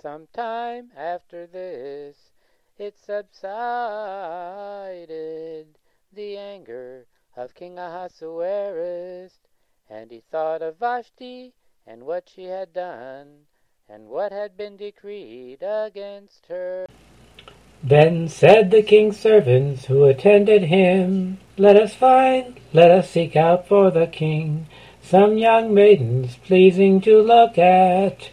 Some time after this it subsided, the anger of King Ahasuerus, and he thought of Vashti and what she had done, and what had been decreed against her. Then said the king's servants who attended him, Let us find, let us seek out for the king some young maidens pleasing to look at.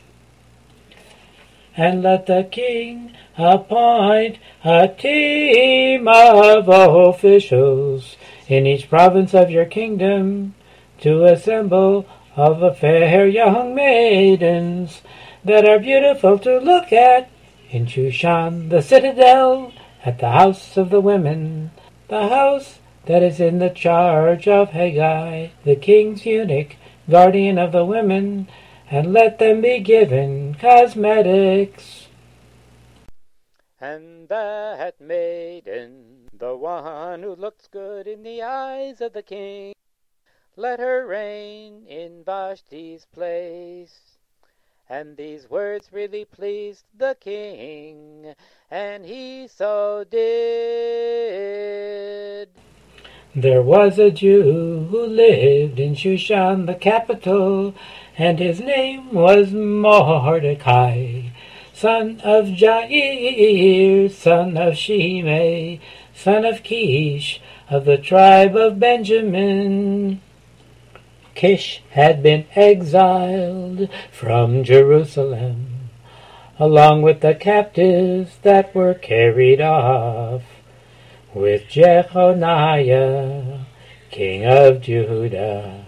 And let the king appoint a team of officials in each province of your kingdom to assemble all the fair young maidens that are beautiful to look at in Shushan, the citadel, at the house of the women, the house that is in the charge of Hegai, the king's eunuch, guardian of the women, and let them be given cosmetics. And that maiden, the one who looks good in the eyes of the king, let her reign in Vashti's place. And these words really pleased the king, and he so did. There was a Jew who lived in Shushan, the capital, and his name was Mordecai, son of Jair, son of Shimei, son of Kish, of the tribe of Benjamin. Kish had been exiled from Jerusalem, along with the captives that were carried off with Jehoniah, king of Judah.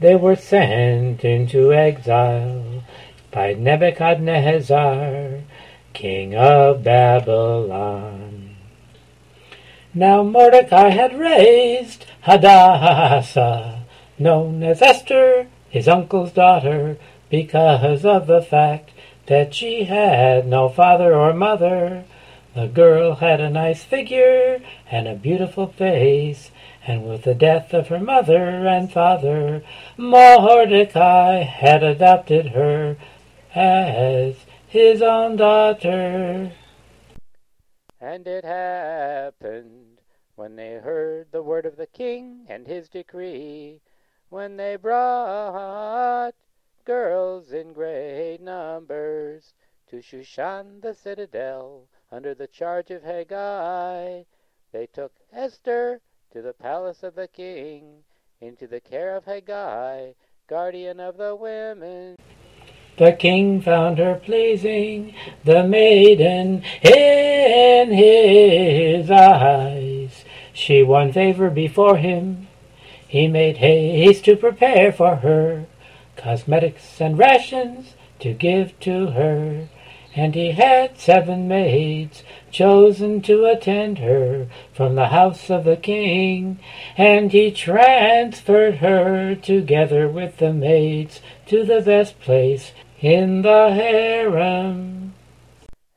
They were sent into exile by Nebuchadnezzar, king of Babylon. Now Mordecai had raised Hadassah, known as Esther, his uncle's daughter, because of the fact that she had no father or mother. The girl had a nice figure and a beautiful face, and with the death of her mother and father, Mordecai had adopted her as his own daughter. And it happened when they heard the word of the king and his decree, when they brought girls in great numbers to Shushan the citadel under the charge of Hegai. They took Esther to the palace of the king, into the care of Hegai, guardian of the women. The king found her pleasing, the maiden in his eyes. She won favor before him. He made haste to prepare for her cosmetics and rations to give to her. And he had seven maids chosen to attend her from the house of the king, and he transferred her together with the maids to the best place in the harem.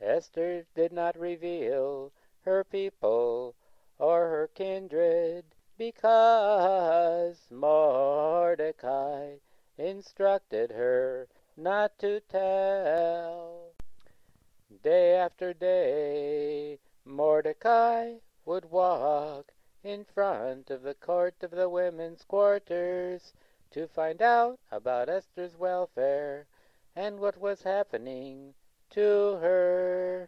Esther did not reveal her people or her kindred, because Mordecai instructed her not to tell. Day after day, Mordecai would walk in front of the court of the women's quarters to find out about Esther's welfare and what was happening to her.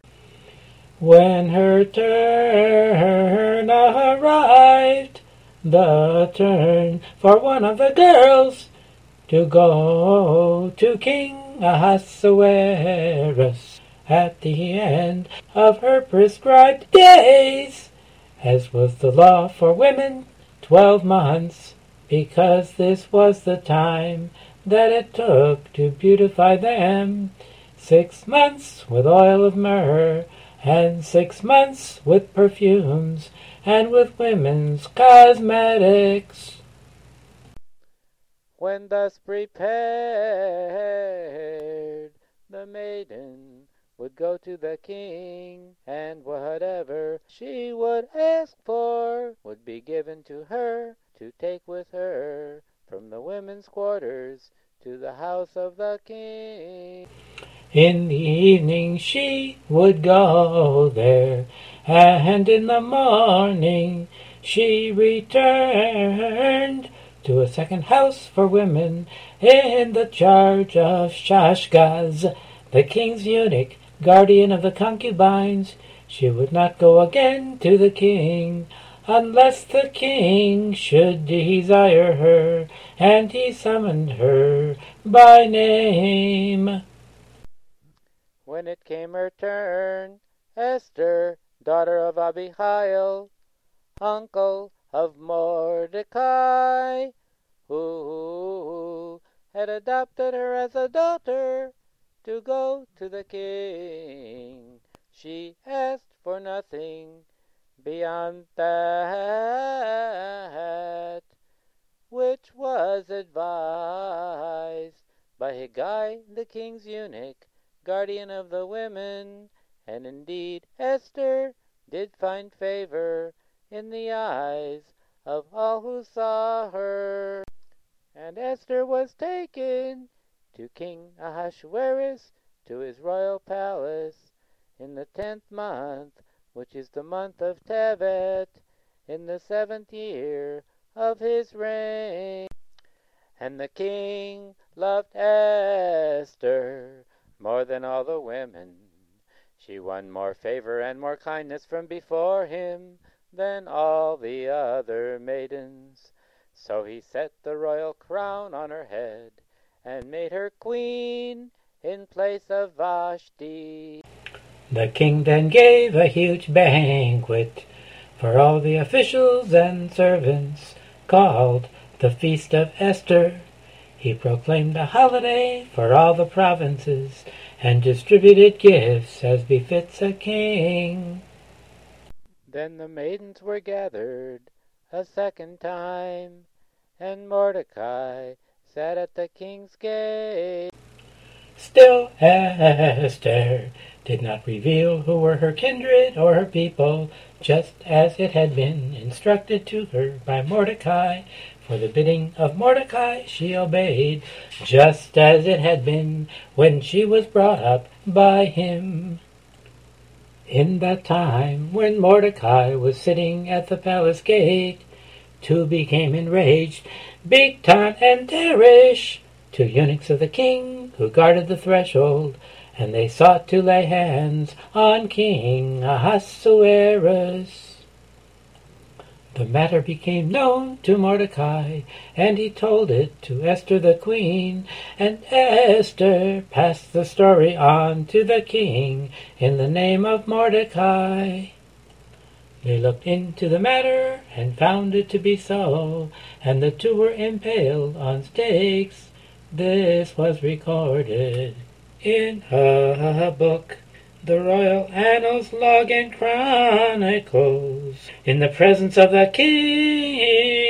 When her turn arrived, the turn for one of the girls to go to King Ahasuerus at the end of her prescribed days, as was the law for women, twelve months, because this was the time that it took to beautify them, six months with oil of myrrh, and six months with perfumes, and with women's cosmetics. When thus prepared, the maiden would go to the king, and whatever she would ask for would be given to her to take with her from the women's quarters to the house of the king. In the evening she would go there, and in the morning she returned to a second house for women in the charge of Shashgaz, the king's eunuch, guardian of the concubines. She would not go again to the king unless the king should desire her, and he summoned her by name. When it came her turn, Esther, daughter of Abihail, uncle of Mordecai, who had adopted her as a daughter to go to the king, she asked for nothing beyond that which was advised by Hegai, the king's eunuch, guardian of the women. And indeed Esther did find favor in the eyes of all who saw her. And Esther was taken to King Ahasuerus to his royal palace in the tenth month which is the month of Tevet, in the seventh year of his reign. And the king loved Esther more than all the women. She won more favor and more kindness from before him than all the other maidens. So he set the royal crown on her head and made her queen in place of Vashti. The king then gave a huge banquet for all the officials and servants, called the Feast of Esther. He proclaimed a holiday for all the provinces and distributed gifts as befits a king. Then the maidens were gathered a second time, and Mordecai sat at the king's gate. Still Esther did not reveal who were her kindred or her people, just as it had been instructed to her by Mordecai. For the bidding of Mordecai she obeyed, just as it had been when she was brought up by him. In that time, when Mordecai was sitting at the palace gate, two became enraged, Bigtan and Teresh, two eunuchs of the king who guarded the threshold and they sought to lay hands on King Ahasuerus. The matter became known to Mordecai, and he told it to Esther the queen, and Esther passed the story on to the king in the name of Mordecai. They looked into the matter and found it to be so, and the two were impaled on stakes. This was recorded in her book, the Royal Annals, Log, and Chronicles, in the presence of the King.